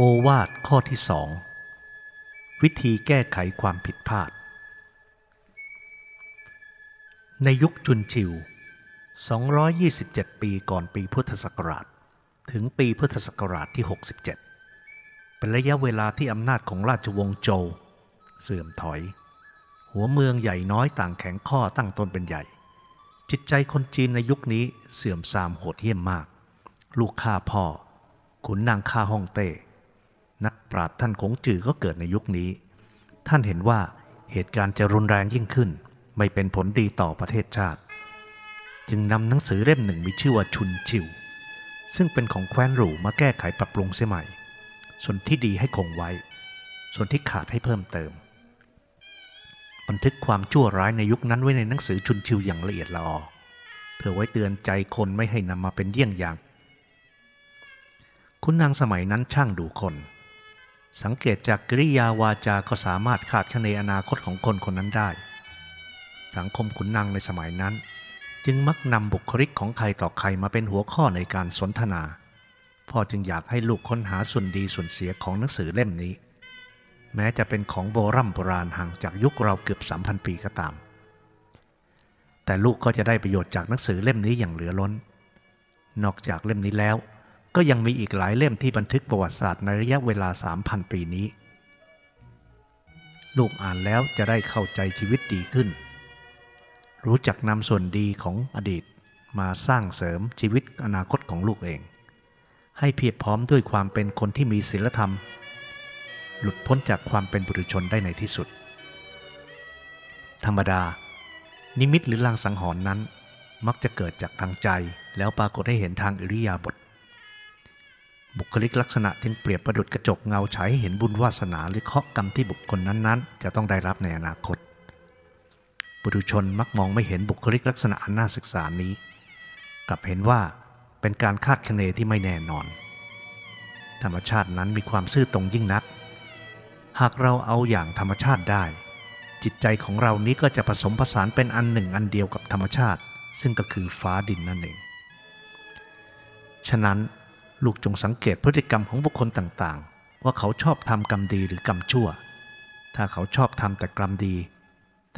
โอวาทข้อที่สองวิธีแก้ไขความผิดพลาด ในยุคจุนชิว 227 ปีก่อนปีพุทธศักราช ถึงปีพุทธศักราชที่ 67 เป็นระยะเวลาที่อำนาจของราชวงศ์โจวเสื่อมถอย หัวเมืองใหญ่น้อยต่างแข็งข้อตั้งตนเป็นใหญ่ จิตใจคนจีนในยุคนี้เสื่อมทรามโหดเหี้ยมมาก ลูกฆ่าพ่อขุนนางฆ่าฮ่องเต้ นักปราชญ์ท่านคงจือก็เกิดในยุคนี้ ท่านเห็นว่าเหตุการณ์จะรุนแรงยิ่งขึ้น ไม่เป็นผลดีต่อประเทศชาติ จึงนำหนังสือเล่มหนึ่งมีชื่อว่าชุนชิว ซึ่งเป็นของแคว้นหรูมาแก้ไขปรับปรุงเสียใหม่ ส่วนที่ดีให้คงไว้ ส่วนที่ขาดให้เพิ่มเติม บันทึกความชั่วร้ายในยุคนั้นไว้ในหนังสือชุนชิวอย่างละเอียดละออเพื่อไว้เตือนใจคนไม่ให้นำมาเป็นเยี่ยงอย่าง คุณนางสมัยนั้นช่างดูคน สังเกตจากกริยาวาจาก็สามารถคาดคะเนอนาคตของคนคนนั้นได้ สังคมขุนนางในสมัยนั้น จึงมักนำบุคลิกของใครต่อใครมาเป็นหัวข้อในการสนทนาพ่อจึงอยากให้ลูกค้นหาส่วนดีส่วนเสียของหนังสือเล่มนี้ แม้จะเป็นของโบรโบราณห่างจากยุคเราเกือบ3,000ปีก็ตาม แต่ลูกก็จะได้ประโยชน์จากหนังสือเล่มนี้อย่างเหลือล้น นอกจากเล่มนี้แล้ว ก็ยังมีอีกหลายเล่มที่บันทึกประวัติศาสตร์ในระยะเวลา 3,000 ปีนี้ ลูกอ่านแล้วจะได้เข้าใจชีวิตดีขึ้น รู้จักนำส่วนดีของอดีตมาสร้างเสริมชีวิตอนาคตของลูกเอง ให้เพียบพร้อมด้วยความเป็นคนที่มีศีลธรรม หลุดพ้นจากความเป็นบุรุชนได้ในที่สุด ธรรมดา นิมิตหรือลางสังหรณ์นั้น มักจะเกิดจากทางใจแล้วปรากฏให้เห็นทางอิริยาบถ บุคลิกลักษณะจึงเปรียบประดุดกระจกเงาฉายให้เห็นบุญวาสนาหรือเคาะกรรมที่บุคคลนั้นๆ จะต้องได้รับในอนาคตบุรุชนมักมองไม่เห็นบุคลิกลักษณะอันน่าศึกษานี้ กลับเห็นว่าเป็นการคาดคะเนที่ไม่แน่นอน ธรรมชาตินั้นมีความซื่อตรงยิ่งนัก หากเราเอาอย่างธรรมชาติได้ จิตใจของเรานี้ก็จะผสมผสานเป็นอันหนึ่งอันเดียวกับธรรมชาติ ซึ่งก็คือฟ้าดินนั่นเอง ฉะนั้น ลูกจงสังเกตพฤติกรรมของบุคคลต่างๆ ว่าเขาชอบทำกรรมดีหรือกรรมชั่ว ถ้าเขาชอบทำแต่กรรมดี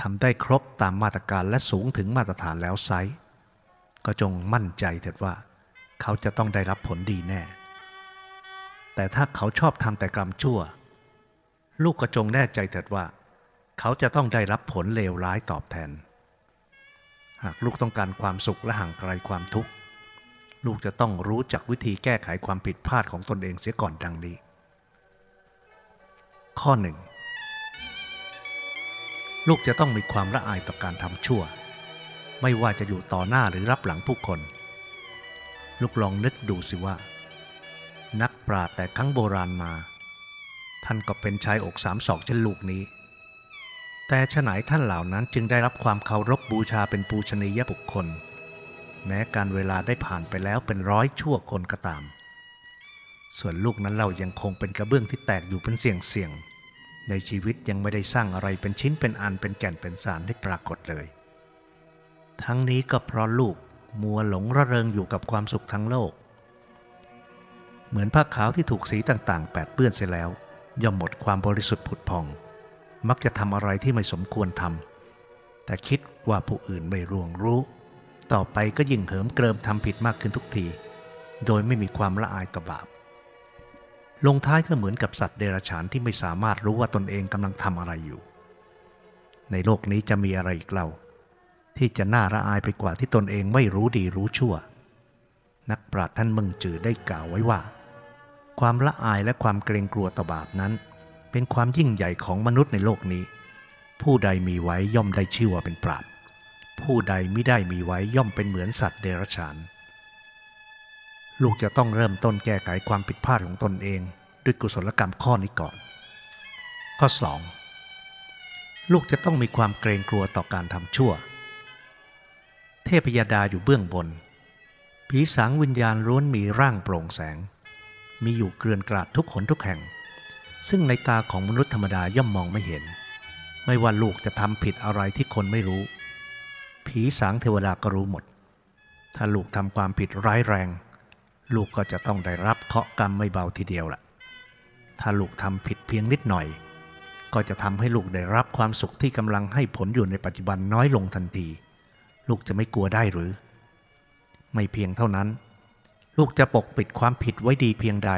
ทำได้ครบตามมาตรการและสูงถึงมาตรฐานแล้วไซก็จงมั่นใจเถิดว่า เขาจะต้องได้รับผลดีแน่ แต่ถ้าเขาชอบทำแต่กรรมชั่ว ลูกก็จงแน่ใจเถิดว่า เขาจะต้องได้รับผลเลวร้ายตอบแทน หากลูกต้องการความสุขและห่างไกลความทุกข์ ลูกจะต้องรู้จักวิธีแก้ไขความผิดพลาดของตนเองเสียก่อนดังนี้ ข้อหนึ่งลูกจะต้องมีความละอายต่อการทำชั่ว ไม่ว่าจะอยู่ต่อหน้าหรือรับหลังผู้คน ลูกลองนึกดูสิว่า นักปราชญ์แต่ครั้งโบราณมา ท่านก็เป็นชายอกสามศอกเช่นลูกนี้ แต่ฉไหนท่านเหล่านั้นจึงได้รับความเคารพบบูชาเป็นปูชนียบุคคล แม้การเวลาได้ผ่านไปแล้วเป็นร้อยชั่วคนก็ตาม ส่วนลูกนั้นเรายังคงเป็นกระเบื้องที่แตกอยู่เป็นเสี่ยงเสี่ยง ในชีวิตยังไม่ได้สร้างอะไรเป็นชิ้นเป็นอันเป็นแก่นเป็นสารให้ปรากฏเลย ทั้งนี้ก็เพราะลูกมัวหลงระเริงอยู่กับความสุขทั้งโลก เหมือนผ้าขาวที่ถูกสีต่างๆ แปดเปื้อนเสียแล้ว ย่อมหมดความบริสุทธิ์ผุดพอง มักจะทำอะไรที่ไม่สมควรทำแต่คิดว่าผู้อื่นไม่ร่วงรู้ ต่อไปก็ยิ่งเหิมเกริมทำผิดมากขึ้นทุกที โดยไม่มีความละอายต่อบาป ลงท้ายก็เหมือนกับสัตว์เดรัจฉานที่ไม่สามารถรู้ว่าตนเองกำลังทำอะไรอยู่ ในโลกนี้จะมีอะไรอีกเล่า ที่จะน่าละอายไปกว่าที่ตนเองไม่รู้ดีรู้ชั่ว นักปราชญ์ท่านมึงจือได้กล่าวไว้ว่า ความละอายและความเกรงกลัวต่อบาปนั้น เป็นความยิ่งใหญ่ของมนุษย์ในโลกนี้ ผู้ใดมีไว้ย่อมได้ชื่อว่าเป็นปราชญ์ ผู้ใดไม่ได้มีไว้ย่อมเป็นเหมือนสัตว์เดรัจฉาน ลูกจะต้องเริ่มต้นแก้ไขความผิดพลาดของตนเอง ด้วยกุศลกรรมข้อนี้ก่อน ข้อ 2. ลูกจะต้องมีความเกรงกลัวต่อการทำชั่ว เทพยดาอยู่เบื้องบน ผีสางวิญญาณร้วนมีร่างโปร่งแสง มีอยู่เกลื่อนกลาดทุกขนทุกแห่ง ซึ่งในตาของมนุษย์ธรรมดาย่อมมองไม่เห็น ไม่ว่าลูกจะทำผิดอะไรที่คนไม่รู้ ผีสางเทวดาก็รู้หมด ถ้าลูกทำความผิดร้ายแรง ลูกก็จะต้องได้รับเคาะกรรมไม่เบาทีเดียวละ่ะ ถ้าลูกทำผิดเพียงนิดหน่อย ก็จะทำให้ลูกได้รับความสุขที่กำลังให้ผลอยู่ในปัจจุบันน้อยลงทันที ลูกจะไม่กลัวได้หรือ ไม่เพียงเท่านั้น ลูกจะปกปิดความผิดไว้ดีเพียงใด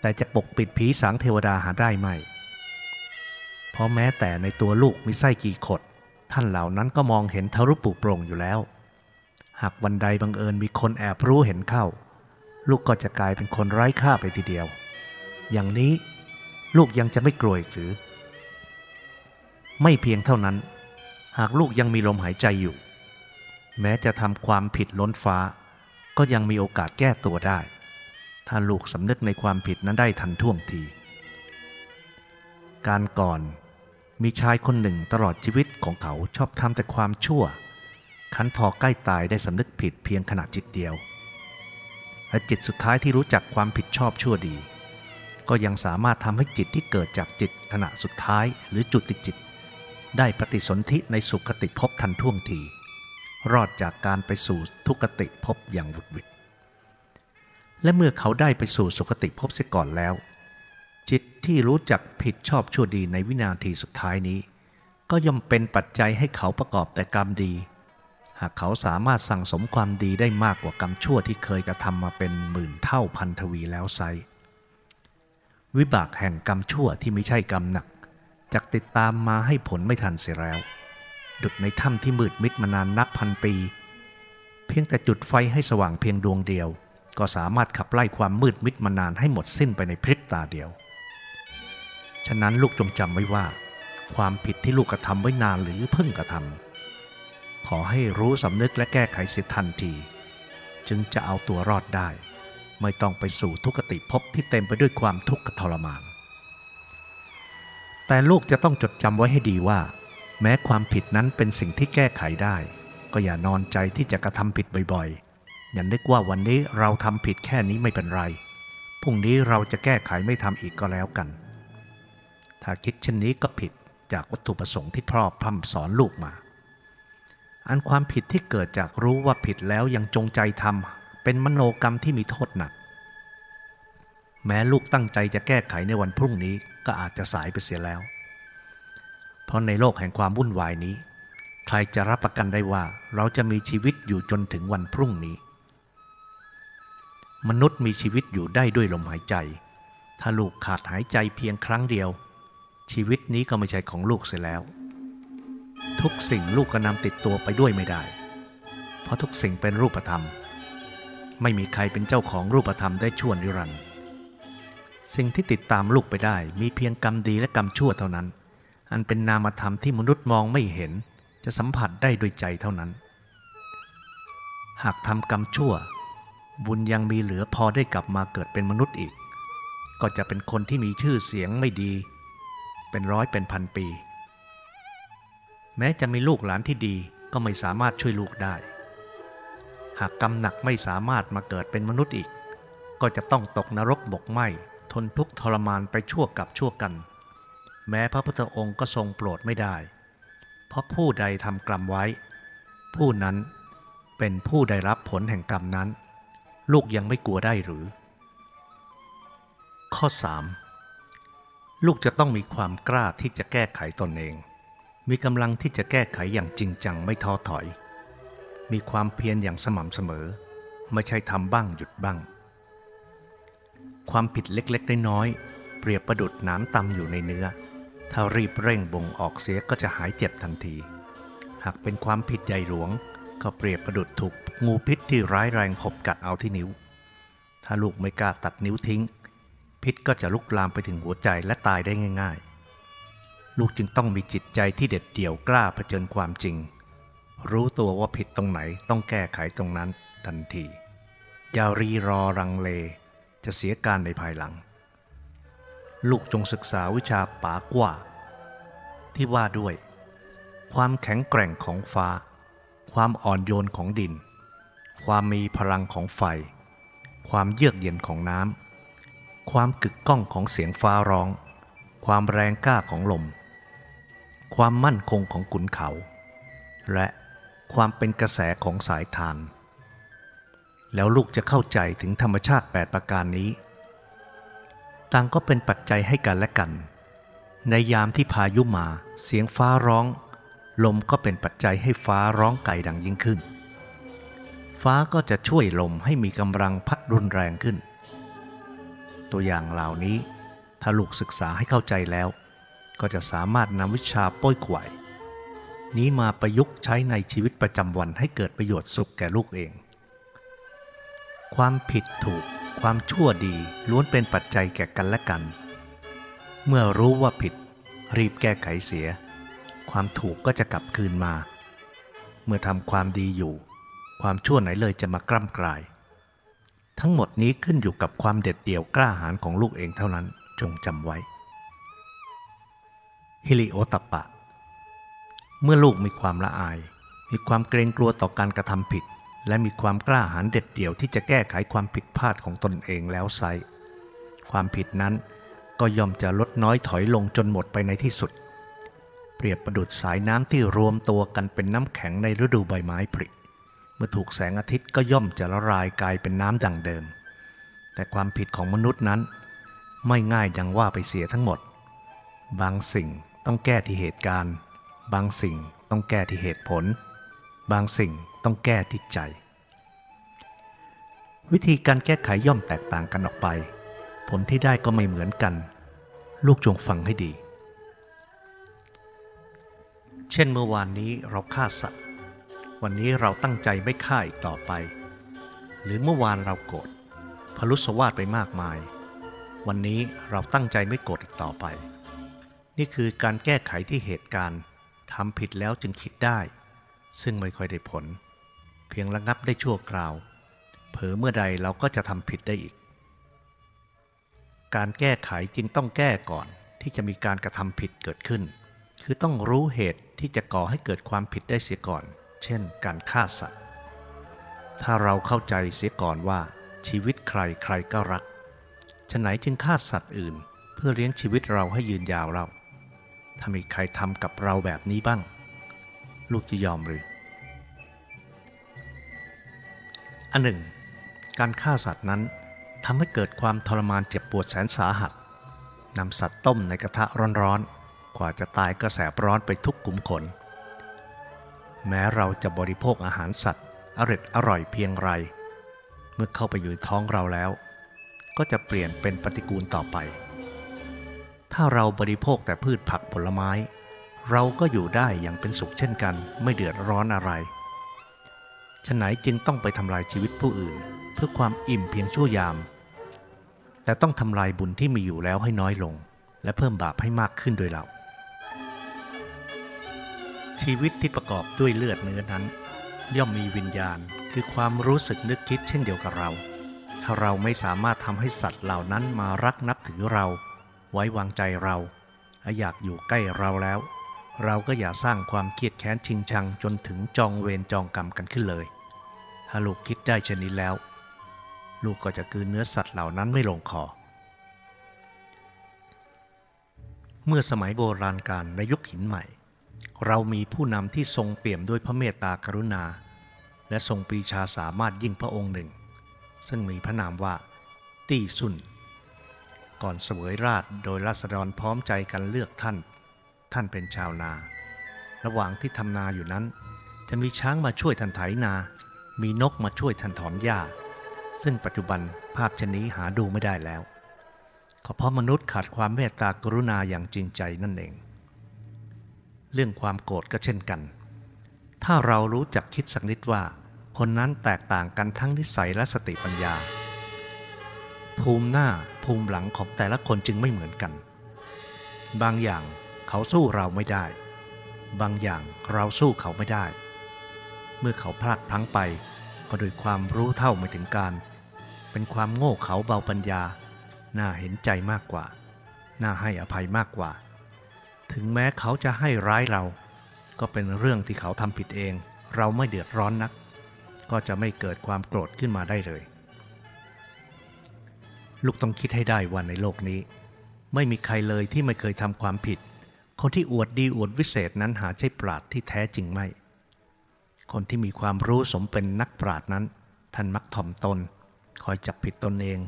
แต่จะปกปิดผีสางเทวดาหาได้ไหมเพราะแม้แต่ในตัวลูกมีไส้กี่ขด ท่านเหล่านั้นก็มองเห็นทะลุปุโปร่งอยู่แล้ว หากวันใดบังเอิญมีคนแอบรู้เห็นเข้า ลูกก็จะกลายเป็นคนไร้ค่าไปทีเดียว อย่างนี้ลูกยังจะไม่กลัวอีกหรือ ไม่เพียงเท่านั้น หากลูกยังมีลมหายใจอยู่ แม้จะทำความผิดล้นฟ้า ก็ยังมีโอกาสแก้ตัวได้ ถ้าลูกสำนึกในความผิดนั้นได้ทันท่วงที การก่อน มีชายคนหนึ่งตลอดชีวิตของเขาชอบทำแต่ความชั่ว คันพอใกล้ตายได้สำนึกผิดเพียงขณะจิตเดียว และจิตสุดท้ายที่รู้จักความผิดชอบชั่วดี ก็ยังสามารถทำให้จิตที่เกิดจากจิตขณะสุดท้ายหรือจุติจิต ได้ปฏิสนธิในสุคติภพทันท่วงที รอดจากการไปสู่ทุกติภพอย่างวุดวิดและเมื่อเขาได้ไปสู่สุคติภพเสียก่อนแล้ว จิตที่รู้จักผิดชอบชั่วดีในวินาทีสุดท้ายนี้ ก็ย่อมเป็นปัจจัยให้เขาประกอบแต่กรรมดี หากเขาสามารถสั่งสมความดีได้มากกว่ากรรมชั่วที่เคยกระทำมาเป็นหมื่นเท่าพันทวีแล้วไซวิบากแห่งกรรมชั่วที่ไม่ใช่กรรมหนักจะติดตามมาให้ผลไม่ทันเสียแล้ว ดุดในถ้ำที่มืดมิดมานานนับพันปี เพียงแต่จุดไฟให้สว่างเพียงดวงเดียว ก็สามารถขับไล่ความมืดมิดมานานให้หมดสิ้นไปในพริบตาเดียว ฉะนั้นลูกจงจำไว้ว่า ความผิดที่ลูกกระทำไว้นานหรือเพิ่งกระทำขอให้รู้สำนึกและแก้ไขเสียทันที จึงจะเอาตัวรอดได้ ไม่ต้องไปสู่ทุกขติภพที่เต็มไปด้วยความทุกข์ทรมาน แต่ลูกจะต้องจดจำไว้ให้ดีว่า แม้ความผิดนั้นเป็นสิ่งที่แก้ไขได้ ก็อย่านอนใจที่จะกระทำผิดบ่อยๆ อย่านึกว่าวันนี้เราทำผิดแค่นี้ไม่เป็นไรพรุ่งนี้เราจะแก้ไขไม่ทำอีกก็แล้วกัน ถ้าคิดเช่นนี้ก็ผิดจากวัตถุประสงค์ที่พ่อพร่ำสอนลูกมา อันความผิดที่เกิดจากรู้ว่าผิดแล้วยังจงใจทำเป็นมโนกรรมที่มีโทษหนัก แม้ลูกตั้งใจจะแก้ไขในวันพรุ่งนี้ก็อาจจะสายไปเสียแล้ว เพราะในโลกแห่งความวุ่นวายนี้ ใครจะรับประกันได้ว่าเราจะมีชีวิตอยู่จนถึงวันพรุ่งนี้ มนุษย์มีชีวิตอยู่ได้ด้วยลมหายใจ ถ้าลูกขาดหายใจเพียงครั้งเดียว ชีวิตนี้ก็ไม่ใช่ของลูกเสียแล้ว ทุกสิ่งลูกก็นำติดตัวไปด้วยไม่ได้ เพราะทุกสิ่งเป็นรูปธรรม ไม่มีใครเป็นเจ้าของรูปธรรมได้ชั่วนิรันดร์สิ่งที่ติดตามลูกไปได้มีเพียงกรรมดีและกรรมชั่วเท่านั้น อันเป็นนามธรรมที่มนุษย์มองไม่เห็น จะสัมผัสได้ด้วยใจเท่านั้น หากทำกรรมชั่ว บุญยังมีเหลือพอได้กลับมาเกิดเป็นมนุษย์อีก ก็จะเป็นคนที่มีชื่อเสียงไม่ดี เป็นร้อยเป็นพันปี แม้จะมีลูกหลานที่ดีก็ไม่สามารถช่วยลูกได้ หากกรรมหนักไม่สามารถมาเกิดเป็นมนุษย์อีก ก็จะต้องตกนรกบกไหมทนทุกข์ทรมานไปชั่วกับชั่วกัน แม้พระพุทธองค์ก็ทรงโปรดไม่ได้ เพราะผู้ใดทำกรรมไว้ ผู้นั้นเป็นผู้ได้รับผลแห่งกรรมนั้น ลูกยังไม่กลัวได้หรือ ข้อ 3. ลูกจะต้องมีความกล้าที่จะแก้ไขตนเอง มีกำลังที่จะแก้ไขอย่างจริงจังไม่ท้อถอย มีความเพียรอย่างสม่ำเสมอ ไม่ใช่ทำบ้างหยุดบ้าง ความผิดเล็กๆน้อยๆเปรียบประดุดน้ำตำอยู่ในเนื้อ ถ้ารีบเร่งบ่งออกเสียก็จะหายเจ็บทันที หากเป็นความผิดใหญ่หลวง ก็เปรียบประดุดถูกงูพิษที่ร้ายแรงขบกัดเอาที่นิ้ว ถ้าลูกไม่กล้าตัดนิ้วทิ้ง พิษก็จะลุกลามไปถึงหัวใจและตายได้ง่าย ๆ ลูกจึงต้องมีจิตใจที่เด็ดเดี่ยวกล้าเผชิญความจริง รู้ตัวว่าผิดตรงไหนต้องแก้ไขตรงนั้นทันทีอย่ารีรอรังเล จะเสียการในภายหลัง ลูกจงศึกษาวิชาป๋ากว่า ที่ว่าด้วย ความแข็งแกร่งของฟ้า ความอ่อนโยนของดิน ความมีพลังของไฟ ความเยือกเย็นของน้ำ ความกึกก้องของเสียงฟ้าร้อง ความแรงกล้าของลม ความมั่นคงของขุนเขา และความเป็นกระแสของสายทาน แล้วลูกจะเข้าใจถึงธรรมชาติ 8 ประการนี้ ต่างก็เป็นปัจจัยให้กันและกัน ในยามที่พายุมาเสียงฟ้าร้อง ลมก็เป็นปัจจัยให้ฟ้าร้องไก่ดังยิ่งขึ้น ฟ้าก็จะช่วยลมให้มีกำลังพัดรุนแรงขึ้น ตัวอย่างเหล่านี้ ถ้าลูกศึกษาให้เข้าใจแล้ว ก็จะสามารถนำวิชาป้อยขวายนี้มาประยุกต์ใช้ในชีวิตประจำวันให้เกิดประโยชน์สุขแก่ลูกเอง ความผิดถูก ความชั่วดีล้วนเป็นปัจจัยแก่กันและกัน เมื่อรู้ว่าผิด รีบแก้ไขเสีย ความถูกก็จะกลับคืนมา เมื่อทำความดีอยู่ ความชั่วไหนเลยจะมากล้ำกลาย ทั้งหมดนี้ขึ้นอยู่กับความเด็ดเดี่ยวกล้าหาญของลูกเองเท่านั้นจงจำไว้ ฮิริโอตปะ เมื่อลูกมีความละอาย มีความเกรงกลัวต่อการกระทำผิด และมีความกล้าหาญเด็ดเดี่ยวที่จะแก้ไขความผิดพลาดของตนเองแล้วไซความผิดนั้นก็ย่อมจะลดน้อยถอยลงจนหมดไปในที่สุด เปรียบประดุดสายน้ำที่รวมตัวกันเป็นน้ำแข็งในฤดูใบไม้ผลิ เมื่อถูกแสงอาทิตย์ก็ย่อมจะละลายกลายเป็นน้ำดังเดิม แต่ความผิดของมนุษย์นั้น ไม่ง่ายดังว่าไปเสียทั้งหมด บางสิ่งต้องแก้ที่เหตุการณ์ บางสิ่งต้องแก้ที่เหตุผล บางสิ่งต้องแก้ที่ใจ วิธีการแก้ไขย่อมแตกต่างกันออกไป ผลที่ได้ก็ไม่เหมือนกัน ลูกจงฟังให้ดี เช่นเมื่อวานนี้เราฆ่าสัตว์ วันนี้เราตั้งใจไม่ฆ่าอีกต่อไป หรือเมื่อวานเราโกรธพลุสวาดไปมากมาย วันนี้เราตั้งใจไม่โกรธอีกต่อไป นี่คือการแก้ไขที่เหตุการณ์ทำผิดแล้วจึงคิดได้ ซึ่งไม่ค่อยได้ผล เพียงระงับได้ชั่วคราว เผลอเมื่อใดเราก็จะทำผิดได้อีก การแก้ไขจึงต้องแก้ก่อนที่จะมีการกระทำผิดเกิดขึ้น คือต้องรู้เหตุที่จะก่อให้เกิดความผิดได้เสียก่อน เช่นการฆ่าสัตว์ ถ้าเราเข้าใจเสียก่อนว่าชีวิตใครใครก็รักฉะไหนจึงฆ่าสัตว์อื่น เพื่อเลี้ยงชีวิตเราให้ยืนยาวเรา ถ้ามีใครทำกับเราแบบนี้บ้าง ลูกจะยอมหรือ อันหนึ่ง การฆ่าสัตว์นั้นทำให้เกิดความทรมานเจ็บปวดแสนสาหัสนำสัตว์ต้มในกระทะร้อนๆ กว่าจะตายก็แสบร้อนไปทุกกลุ่มขน แม้เราจะบริโภคอาหารสัตว์อร่อยอร่อยเพียงไร เมื่อเข้าไปอยู่ท้องเราแล้ว ก็จะเปลี่ยนเป็นปฏิกูลต่อไป ถ้าเราบริโภคแต่พืชผักผลไม้ เราก็อยู่ได้อย่างเป็นสุขเช่นกัน ไม่เดือดร้อนอะไรฉะไหนจึงต้องไปทำลายชีวิตผู้อื่น เพื่อความอิ่มเพียงชั่วยาม แต่ต้องทำลายบุญที่มีอยู่แล้วให้น้อยลง และเพิ่มบาปให้มากขึ้นโดยเรา ชีวิตที่ประกอบด้วยเลือดเนื้อนั้น ย่อมมีวิญญาณคือความรู้สึกนึกคิดเช่นเดียวกับเรา ถ้าเราไม่สามารถทำให้สัตว์เหล่านั้นมารักนับถือเรา ไว้วางใจเราและอยากอยู่ใกล้เราแล้ว เราก็อย่าสร้างความเครียดแค้นชิงชังจนถึงจองเวรจองกรรมกันขึ้นเลย ถ้าลูกคิดได้เช่นนี้แล้ว ลูกก็จะคืนเนื้อสัตว์เหล่านั้นไม่ลงคอเมื่อสมัยโบราณกาลในยุคหินใหม่ เรามีผู้นำที่ทรงเปี่ยมด้วยพระเมตตากรุณา และทรงปรีชาสามารถยิ่งพระองค์หนึ่ง ซึ่งมีพระนามว่า ตี้ซุนก่อนเสวยราชโดยราษฎรพร้อมใจกันเลือกท่าน ท่านเป็นชาวนา ระหว่างที่ทำนาอยู่นั้นจะมีช้างมาช่วยท่านไถนา มีนกมาช่วยท่านถอนหญ้า ซึ่งปัจจุบันภาพชนนี้หาดูไม่ได้แล้ว ก็เพราะมนุษย์ขาดความเมตตากรุณาอย่างจริงใจนั่นเอง เรื่องความโกรธก็เช่นกัน ถ้าเรารู้จักคิดสักนิดว่า คนนั้นแตกต่างกันทั้งนิสัยและสติปัญญา ภูมิหน้าภูมิหลังของแต่ละคนจึงไม่เหมือนกัน บางอย่างเขาสู้เราไม่ได้ บางอย่างเราสู้เขาไม่ได้ เมื่อเขาพลาดพลั้งไป ก็โดยความรู้เท่าไม่ถึงการ เป็นความโง่เขาเบาปัญญา น่าเห็นใจมากกว่า น่าให้อภัยมากกว่า ถึงแม้เขาจะให้ร้ายเรา ก็เป็นเรื่องที่เขาทำผิดเอง เราไม่เดือดร้อนนัก ก็จะไม่เกิดความโกรธขึ้นมาได้เลย ลูกต้องคิดให้ได้ว่าในโลกนี้ ไม่มีใครเลยที่ไม่เคยทำความผิด คนที่อวดดีอวดวิเศษนั้นหาใช่ปราดที่แท้จริงไม่ คนที่มีความรู้สมเป็นนักปราดนั้น ท่านมักถ่อมตน คอยจับผิดตนเอง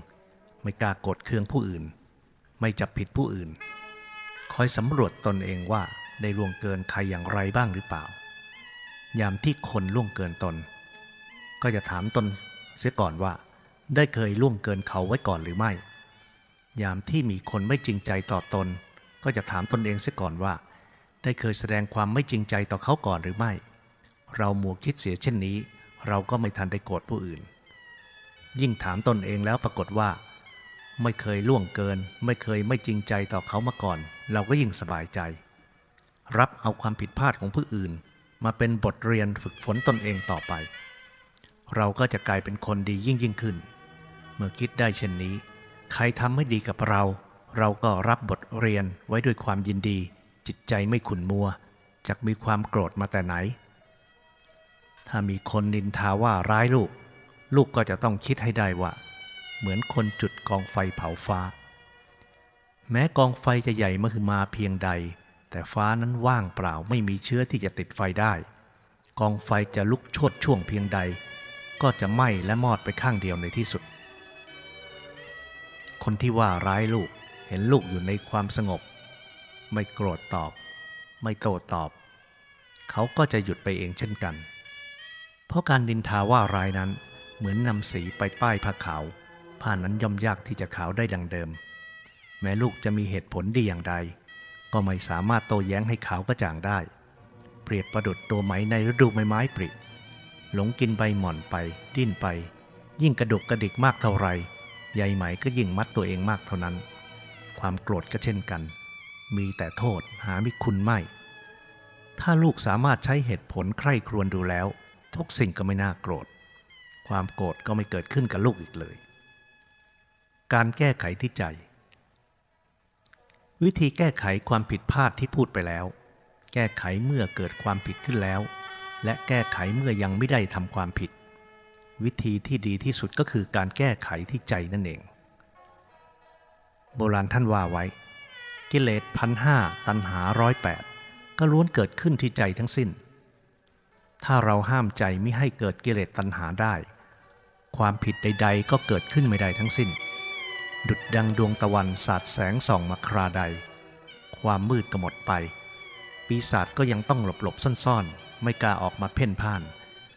ไม่กล้าโกรธเคืองผู้อื่น ไม่จับผิดผู้อื่น คอยสำรวจตนเองว่าได้ล่วงเกินใครอย่างไรบ้างหรือเปล่า ยามที่คนล่วงเกินตน ก็จะถามตนเสียก่อนว่า ได้เคยล่วงเกินเขาไว้ก่อนหรือไม่ ยามที่มีคนไม่จริงใจต่อตน ก็จะถามตนเองเสียก่อนว่า ได้เคยแสดงความไม่จริงใจต่อเขาก่อนหรือไม่ เราหมัวคิดเสียเช่นนี้ เราก็ไม่ทันได้โกรธผู้อื่น ยิ่งถามตนเองแล้วปรากฏว่า ไม่เคยล่วงเกิน ไม่เคยไม่จริงใจต่อเขามาก่อน เราก็ยิ่งสบายใจ รับเอาความผิดพลาดของผู้อื่น มาเป็นบทเรียนฝึกฝนตนเองต่อไป เราก็จะกลายเป็นคนดียิ่งยิ่งขึ้น เมื่อคิดได้เช่นนี้ ใครทำไม่ดีกับเรา เราก็รับบทเรียนไว้ด้วยความยินดี จิตใจไม่ขุนมัวจะมีความโกรธมาแต่ไหน ถ้ามีคนนินทาว่าร้ายลูก ลูกก็จะต้องคิดให้ได้ว่า เหมือนคนจุดกองไฟเผาฟ้า แม้กองไฟจะใหญ่มหึมาเพียงใด แต่ฟ้านั้นว่างเปล่าไม่มีเชื้อที่จะติดไฟได้ กองไฟจะลุกโชดช่วงเพียงใด ก็จะไหม้และมอดไปข้างเดียวในที่สุด คนที่ว่าร้ายลูกเห็นลูกอยู่ในความสงบ ไม่โกรธตอบ ไม่โต้ตอบ เขาก็จะหยุดไปเองเช่นกัน เพราะการดินทาว่าร้ายนั้นเหมือนนำสีไปป้ายผ้าขาว ผ้านั้นย่อมยากที่จะขาวได้ดังเดิม แม้ลูกจะมีเหตุผลดีอย่างใด ก็ไม่สามารถโต้แย้งให้ขาวกระจ่างได้ เปรียบประดุดตัวไหมในฤดูใบไม้ปริหลงกินใบหม่อนไป ดิ้นไป ยิ่งกระดุกกระดิกมากเท่าไรใยไหมก็ยิ่งมัดตัวเองมากเท่านั้น ความโกรธก็เช่นกัน มีแต่โทษหาไมิคุณไม่ ถ้าลูกสามารถใช้เหตุผลใคร่ครวญดูแล้ว ทุกสิ่งก็ไม่น่าโกรธ ความโกรธก็ไม่เกิดขึ้นกับลูกอีกเลย การแก้ไขที่ใจ วิธีแก้ไขความผิดพลาดที่พูดไปแล้ว แก้ไขเมื่อเกิดความผิดขึ้นแล้ว และแก้ไขเมื่อยังไม่ได้ทำความผิด วิธีที่ดีที่สุดก็คือการแก้ไขที่ใจนั่นเอง โบราณท่านว่าไว้ กิเลสพันห้าตัณหาร้อยแปดก็ล้วนเกิดขึ้นที่ใจทั้งสิ้น ถ้าเราห้ามใจไม่ให้เกิดกิเลสตัณหาได้ ความผิดใด ๆ ก็เกิดขึ้นไม่ได้ทั้งสิ้น ดุดดังดวงตะวันสาดแสงส่องมาคราใด ความมืดก็หมดไป ปีศาจก็ยังต้องหลบๆซ่อนๆ ไม่กล้าออกมาเพ่นพ่าน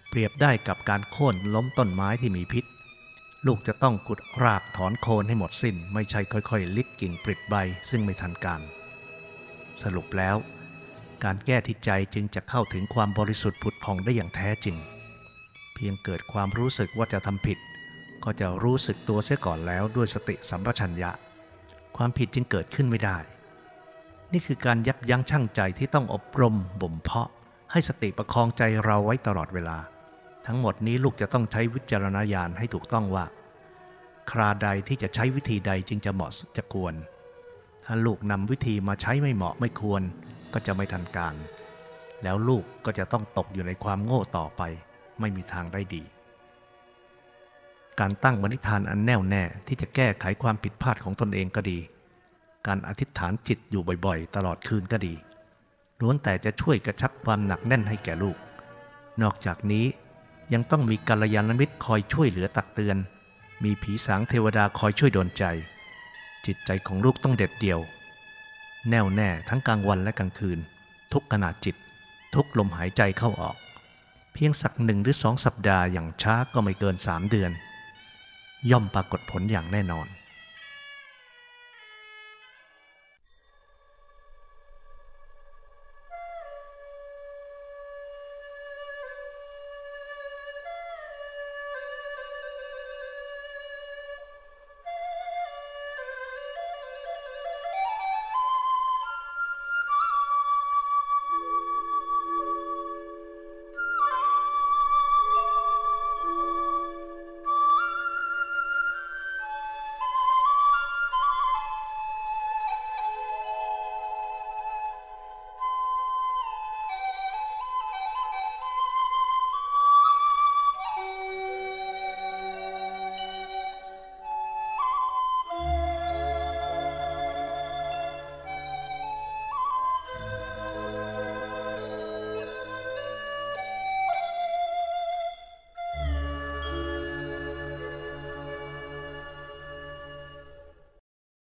เปรียบได้กับการโค่นล้มต้นไม้ที่มีพิษ ลูกจะต้องขุดรากถอนโคนให้หมดสิ้น ไม่ใช่ค่อยๆ ลิดกิ่งปลิดใบซึ่งไม่ทันการ สรุปแล้ว การแก้ที่ใจจึงจะเข้าถึงความบริสุทธิ์ผุดผ่องได้อย่างแท้จริง เพียงเกิดความรู้สึกว่าจะทำผิด ก็จะรู้สึกตัวเสียก่อนแล้วด้วยสติสัมปชัญญะ ความผิดจึงเกิดขึ้นไม่ได้ นี่คือการยับยั้งชั่งใจที่ต้องอบรมบ่มเพาะ ให้สติประคองใจเราไว้ตลอดเวลา ทั้งหมดนี้ลูกจะต้องใช้วิจารณญาณให้ถูกต้องว่า คราใดที่จะใช้วิธีใดจึงจะเหมาะจะควร ถ้าลูกนำวิธีมาใช้ไม่เหมาะไม่ควร ก็จะไม่ทันการ แล้วลูกก็จะต้องตกอยู่ในความโง่ต่อไป ไม่มีทางได้ดี การตั้งมณิธานอันแน่วแน่ที่จะแก้ไขความผิดพลาดของตนเองก็ดี การอธิษฐานจิตอยู่บ่อยๆ ตลอดคืนก็ดีล้วนแต่จะช่วยกระชับความหนักแน่นให้แก่ลูก นอกจากนี้ยังต้องมีกัลยาณมิตรคอยช่วยเหลือตักเตือน มีผีสางเทวดาคอยช่วยดลใจ จิตใจของลูกต้องเด็ดเดี่ยว แน่วแน่ทั้งกลางวันและกลางคืน ทุกขณะจิต ทุกลมหายใจเข้าออก เพียงสักหนึ่งหรือสองสัปดาห์อย่างช้าก็ไม่เกินสามเดือน ย่อมปรากฏผลอย่างแน่นอน